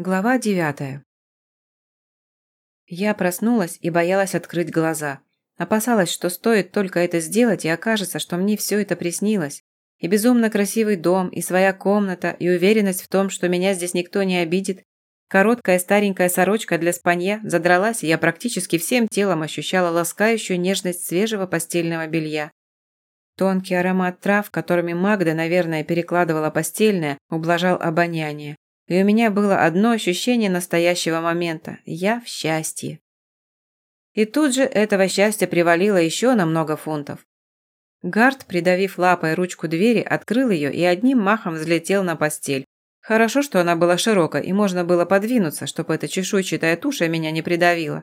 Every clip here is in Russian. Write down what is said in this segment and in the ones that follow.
Глава девятая. Я проснулась и боялась открыть глаза. Опасалась, что стоит только это сделать, и окажется, что мне все это приснилось. И безумно красивый дом, и своя комната, и уверенность в том, что меня здесь никто не обидит. Короткая старенькая сорочка для спанья задралась, и я практически всем телом ощущала ласкающую нежность свежего постельного белья. Тонкий аромат трав, которыми Магда, наверное, перекладывала постельное, ублажал обоняние и у меня было одно ощущение настоящего момента – я в счастье. И тут же этого счастья привалило еще на много фунтов. Гард, придавив лапой ручку двери, открыл ее и одним махом взлетел на постель. Хорошо, что она была широкой, и можно было подвинуться, чтобы эта чешуйчатая туша меня не придавила.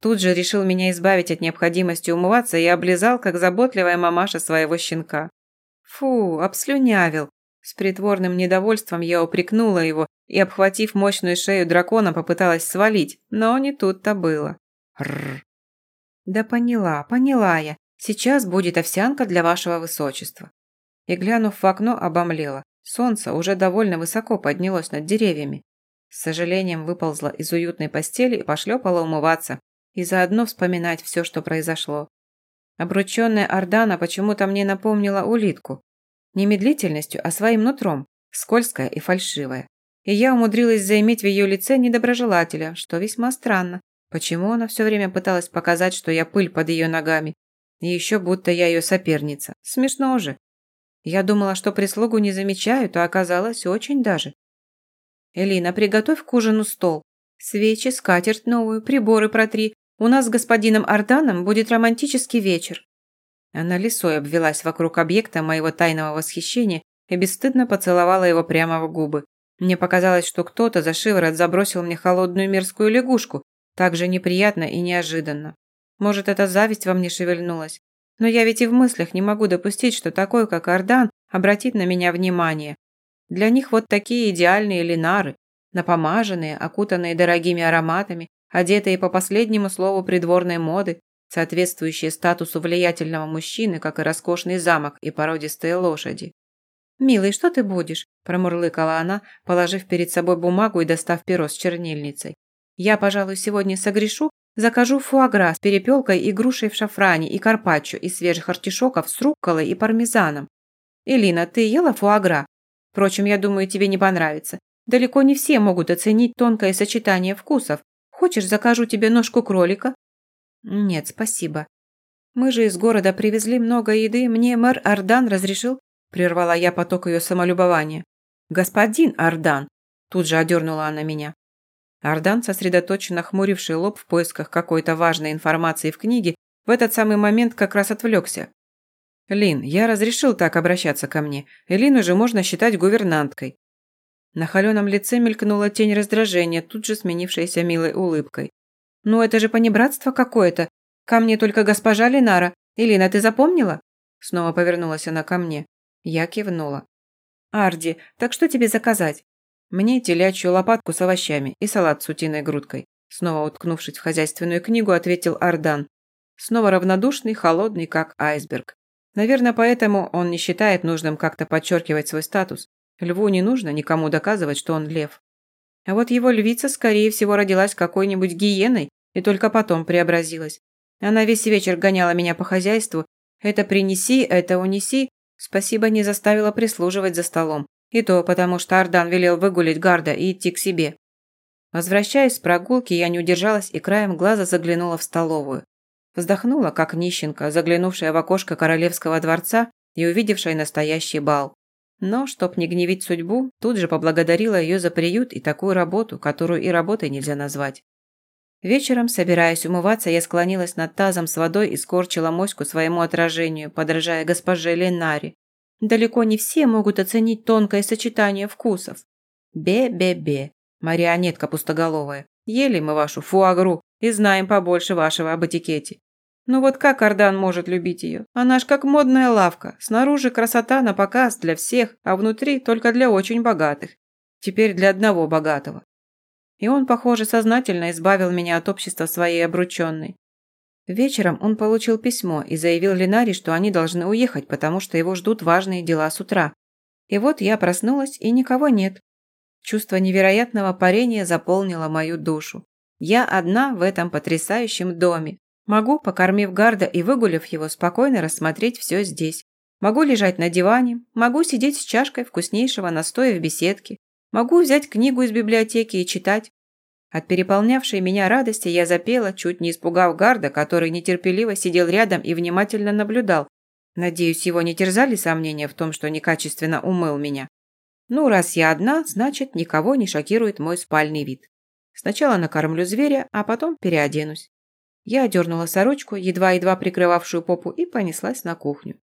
Тут же решил меня избавить от необходимости умываться и облизал, как заботливая мамаша своего щенка. Фу, обслюнявил. С притворным недовольством я упрекнула его и, обхватив мощную шею дракона, попыталась свалить, но не тут-то было. Рррр. Да поняла, поняла я. Сейчас будет овсянка для вашего высочества. И, глянув в окно, обомлела. Солнце уже довольно высоко поднялось над деревьями. С сожалением выползла из уютной постели и пошлепала умываться, и заодно вспоминать все, что произошло. Обрученная Ордана почему-то мне напомнила улитку, не медлительностью, а своим нутром, скользкая и фальшивая. И я умудрилась заиметь в ее лице недоброжелателя, что весьма странно. Почему она все время пыталась показать, что я пыль под ее ногами? И еще будто я ее соперница. Смешно же. Я думала, что прислугу не замечают, а оказалось очень даже. «Элина, приготовь к ужину стол. Свечи, скатерть новую, приборы протри. У нас с господином Арданом будет романтический вечер». Она лисой обвелась вокруг объекта моего тайного восхищения и бесстыдно поцеловала его прямо в губы. Мне показалось, что кто-то за шиворот забросил мне холодную мерзкую лягушку, так же неприятно и неожиданно. Может, эта зависть во мне шевельнулась. Но я ведь и в мыслях не могу допустить, что такой, как Ардан, обратит на меня внимание. Для них вот такие идеальные линары, напомаженные, окутанные дорогими ароматами, одетые по последнему слову придворной моды, соответствующие статусу влиятельного мужчины, как и роскошный замок и породистые лошади. «Милый, что ты будешь?» – промурлыкала она, положив перед собой бумагу и достав перо с чернильницей. «Я, пожалуй, сегодня согрешу, закажу фуагра с перепелкой и грушей в шафране и карпаччо из свежих артишоков с рукколой и пармезаном. Элина, ты ела фуагра? Впрочем, я думаю, тебе не понравится. Далеко не все могут оценить тонкое сочетание вкусов. Хочешь, закажу тебе ножку кролика, «Нет, спасибо. Мы же из города привезли много еды, мне мэр Ардан разрешил...» Прервала я поток ее самолюбования. «Господин Ардан!» Тут же одернула она меня. Ардан, сосредоточенно хмуривший лоб в поисках какой-то важной информации в книге, в этот самый момент как раз отвлекся. «Лин, я разрешил так обращаться ко мне. Элину же можно считать гувернанткой». На холеном лице мелькнула тень раздражения, тут же сменившаяся милой улыбкой. «Ну это же понебратство какое-то. Ко мне только госпожа Ленара. Элина, ты запомнила?» Снова повернулась она ко мне. Я кивнула. «Арди, так что тебе заказать?» «Мне телячью лопатку с овощами и салат с утиной грудкой», снова уткнувшись в хозяйственную книгу, ответил Ардан. Снова равнодушный, холодный, как айсберг. Наверное, поэтому он не считает нужным как-то подчеркивать свой статус. Льву не нужно никому доказывать, что он лев. А вот его львица, скорее всего, родилась какой-нибудь гиеной и только потом преобразилась. Она весь вечер гоняла меня по хозяйству. Это принеси, это унеси. Спасибо не заставила прислуживать за столом. И то потому, что Ардан велел выгулить гарда и идти к себе. Возвращаясь с прогулки, я не удержалась и краем глаза заглянула в столовую. Вздохнула, как нищенка, заглянувшая в окошко королевского дворца и увидевшая настоящий бал. Но, чтоб не гневить судьбу, тут же поблагодарила ее за приют и такую работу, которую и работой нельзя назвать. Вечером, собираясь умываться, я склонилась над тазом с водой и скорчила моську своему отражению, подражая госпоже Ленари. Далеко не все могут оценить тонкое сочетание вкусов. Бе-бе-бе, марионетка пустоголовая. Ели мы вашу фуагру и знаем побольше вашего об этикете. Ну вот как Ардан может любить ее? Она ж как модная лавка. Снаружи красота на показ для всех, а внутри только для очень богатых. Теперь для одного богатого. И он, похоже, сознательно избавил меня от общества своей обрученной. Вечером он получил письмо и заявил Ленаре, что они должны уехать, потому что его ждут важные дела с утра. И вот я проснулась, и никого нет. Чувство невероятного парения заполнило мою душу. Я одна в этом потрясающем доме. Могу, покормив гарда и выгулив его, спокойно рассмотреть все здесь. Могу лежать на диване, могу сидеть с чашкой вкуснейшего настоя в беседке, могу взять книгу из библиотеки и читать. От переполнявшей меня радости я запела, чуть не испугав гарда, который нетерпеливо сидел рядом и внимательно наблюдал. Надеюсь, его не терзали сомнения в том, что некачественно умыл меня. Ну, раз я одна, значит, никого не шокирует мой спальный вид. Сначала накормлю зверя, а потом переоденусь. Я одернула сорочку, едва-едва прикрывавшую попу, и понеслась на кухню.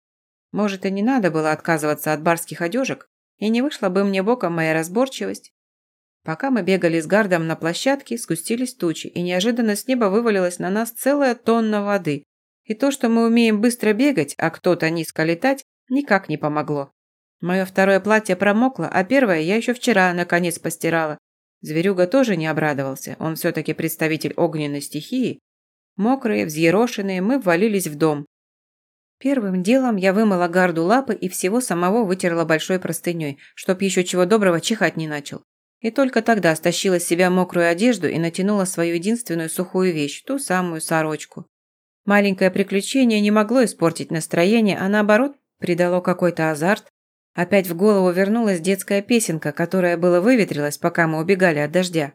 Может, и не надо было отказываться от барских одежек, и не вышла бы мне боком моя разборчивость. Пока мы бегали с гардом на площадке, спустились тучи, и неожиданно с неба вывалилась на нас целая тонна воды. И то, что мы умеем быстро бегать, а кто-то низко летать, никак не помогло. Мое второе платье промокло, а первое я еще вчера наконец постирала. Зверюга тоже не обрадовался, он все-таки представитель огненной стихии. Мокрые, взъерошенные, мы ввалились в дом. Первым делом я вымыла гарду лапы и всего самого вытерла большой простыней, чтоб еще чего доброго чихать не начал. И только тогда стащила с себя мокрую одежду и натянула свою единственную сухую вещь, ту самую сорочку. Маленькое приключение не могло испортить настроение, а наоборот, придало какой-то азарт. Опять в голову вернулась детская песенка, которая была выветрилась, пока мы убегали от дождя.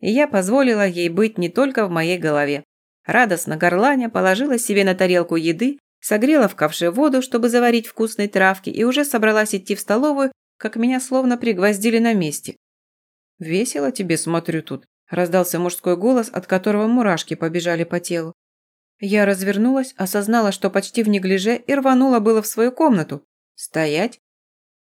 И я позволила ей быть не только в моей голове. Радостно горланя положила себе на тарелку еды, согрела в ковше воду, чтобы заварить вкусной травки, и уже собралась идти в столовую, как меня словно пригвоздили на месте. «Весело тебе, смотрю тут», – раздался мужской голос, от которого мурашки побежали по телу. Я развернулась, осознала, что почти в неглиже, и рванула было в свою комнату. «Стоять!»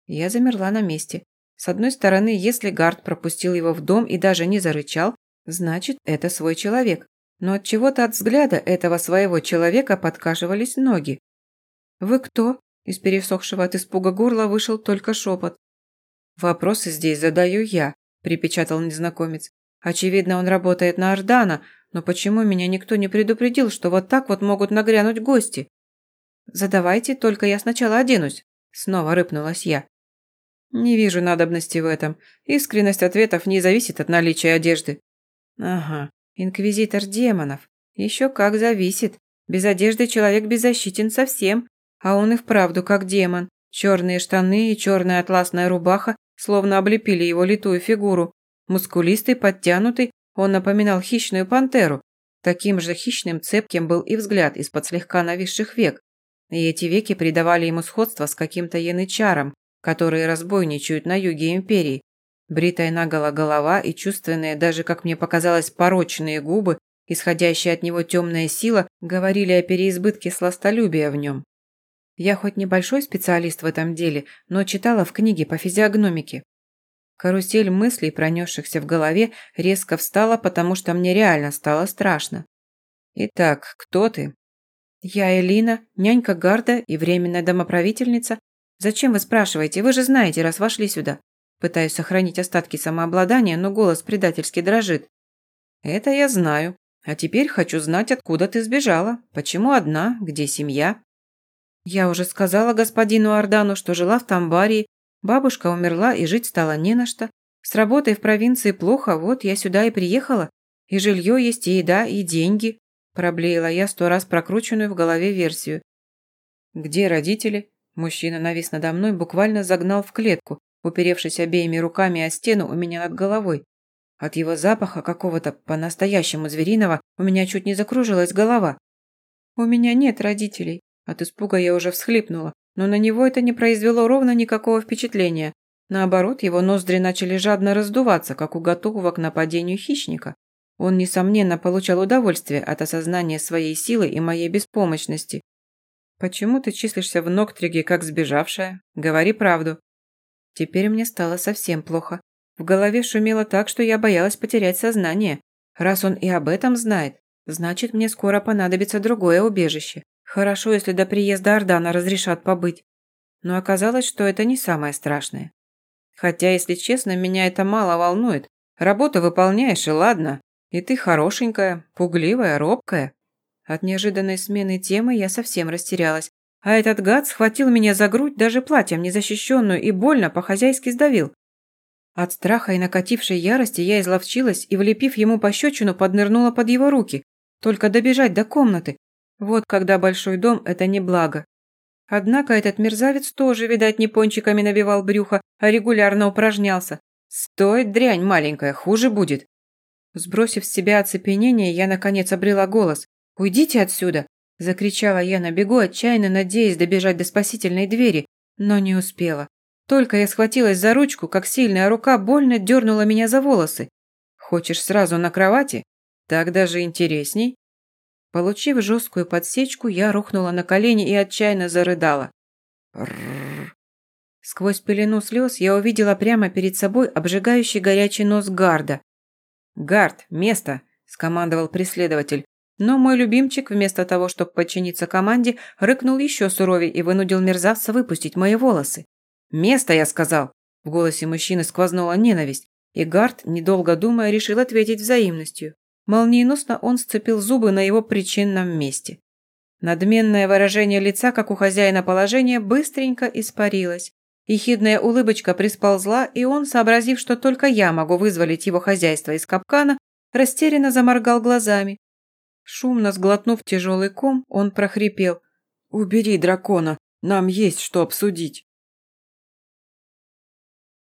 Я замерла на месте. С одной стороны, если Гард пропустил его в дом и даже не зарычал, значит, это свой человек. Но от чего-то от взгляда этого своего человека подкашивались ноги. «Вы кто?» Из пересохшего от испуга горла вышел только шепот. «Вопросы здесь задаю я», – припечатал незнакомец. «Очевидно, он работает на Ордана, но почему меня никто не предупредил, что вот так вот могут нагрянуть гости?» «Задавайте, только я сначала оденусь», – снова рыпнулась я. Не вижу надобности в этом. Искренность ответов не зависит от наличия одежды. Ага, инквизитор демонов. Еще как зависит. Без одежды человек беззащитен совсем. А он и вправду как демон. Черные штаны и черная атласная рубаха словно облепили его литую фигуру. Мускулистый, подтянутый, он напоминал хищную пантеру. Таким же хищным цепким был и взгляд из-под слегка нависших век. И эти веки придавали ему сходство с каким-то янычаром, которые разбойничают на юге империи. Бритая наголо голова и чувственные, даже, как мне показалось, порочные губы, исходящая от него темная сила, говорили о переизбытке сластолюбия в нем. Я хоть небольшой специалист в этом деле, но читала в книге по физиогномике. Карусель мыслей, пронесшихся в голове, резко встала, потому что мне реально стало страшно. «Итак, кто ты?» «Я Элина, нянька Гарда и временная домоправительница, «Зачем вы спрашиваете? Вы же знаете, раз вошли сюда». Пытаюсь сохранить остатки самообладания, но голос предательски дрожит. «Это я знаю. А теперь хочу знать, откуда ты сбежала. Почему одна? Где семья?» «Я уже сказала господину Ордану, что жила в Тамбарии. Бабушка умерла, и жить стало не на что. С работой в провинции плохо, вот я сюда и приехала. И жилье есть, и еда, и деньги», проблеяла я сто раз прокрученную в голове версию. «Где родители?» Мужчина навис надо мной, буквально загнал в клетку, уперевшись обеими руками о стену у меня над головой. От его запаха какого-то по-настоящему звериного у меня чуть не закружилась голова. «У меня нет родителей». От испуга я уже всхлипнула, но на него это не произвело ровно никакого впечатления. Наоборот, его ноздри начали жадно раздуваться, как у готового к нападению хищника. Он, несомненно, получал удовольствие от осознания своей силы и моей беспомощности, «Почему ты числишься в Ноктриге как сбежавшая? Говори правду». Теперь мне стало совсем плохо. В голове шумело так, что я боялась потерять сознание. Раз он и об этом знает, значит, мне скоро понадобится другое убежище. Хорошо, если до приезда Ордана разрешат побыть. Но оказалось, что это не самое страшное. Хотя, если честно, меня это мало волнует. Работу выполняешь, и ладно. И ты хорошенькая, пугливая, робкая. От неожиданной смены темы я совсем растерялась. А этот гад схватил меня за грудь, даже платьем незащищенную, и больно по-хозяйски сдавил. От страха и накатившей ярости я изловчилась и, влепив ему пощечину, поднырнула под его руки. Только добежать до комнаты. Вот когда большой дом – это не благо. Однако этот мерзавец тоже, видать, не пончиками набивал брюхо, а регулярно упражнялся. Стоит дрянь маленькая, хуже будет. Сбросив с себя оцепенение, я, наконец, обрела голос. «Уйдите отсюда!» – закричала я на бегу, отчаянно надеясь добежать до спасительной двери, но не успела. Только я схватилась за ручку, как сильная рука больно дернула меня за волосы. «Хочешь сразу на кровати? Так даже интересней». Получив жесткую подсечку, я рухнула на колени и отчаянно зарыдала. Сквозь пелену слез я увидела прямо перед собой обжигающий горячий нос Гарда. «Гард, место!» – скомандовал преследователь. Но мой любимчик, вместо того, чтобы подчиниться команде, рыкнул еще суровей и вынудил мерзавца выпустить мои волосы. «Место, я сказал!» В голосе мужчины сквознула ненависть, и Гард, недолго думая, решил ответить взаимностью. Молниеносно он сцепил зубы на его причинном месте. Надменное выражение лица, как у хозяина положения, быстренько испарилось. Ехидная улыбочка присползла, и он, сообразив, что только я могу вызволить его хозяйство из капкана, растерянно заморгал глазами. Шумно сглотнув тяжелый ком, он прохрипел. «Убери дракона, нам есть что обсудить».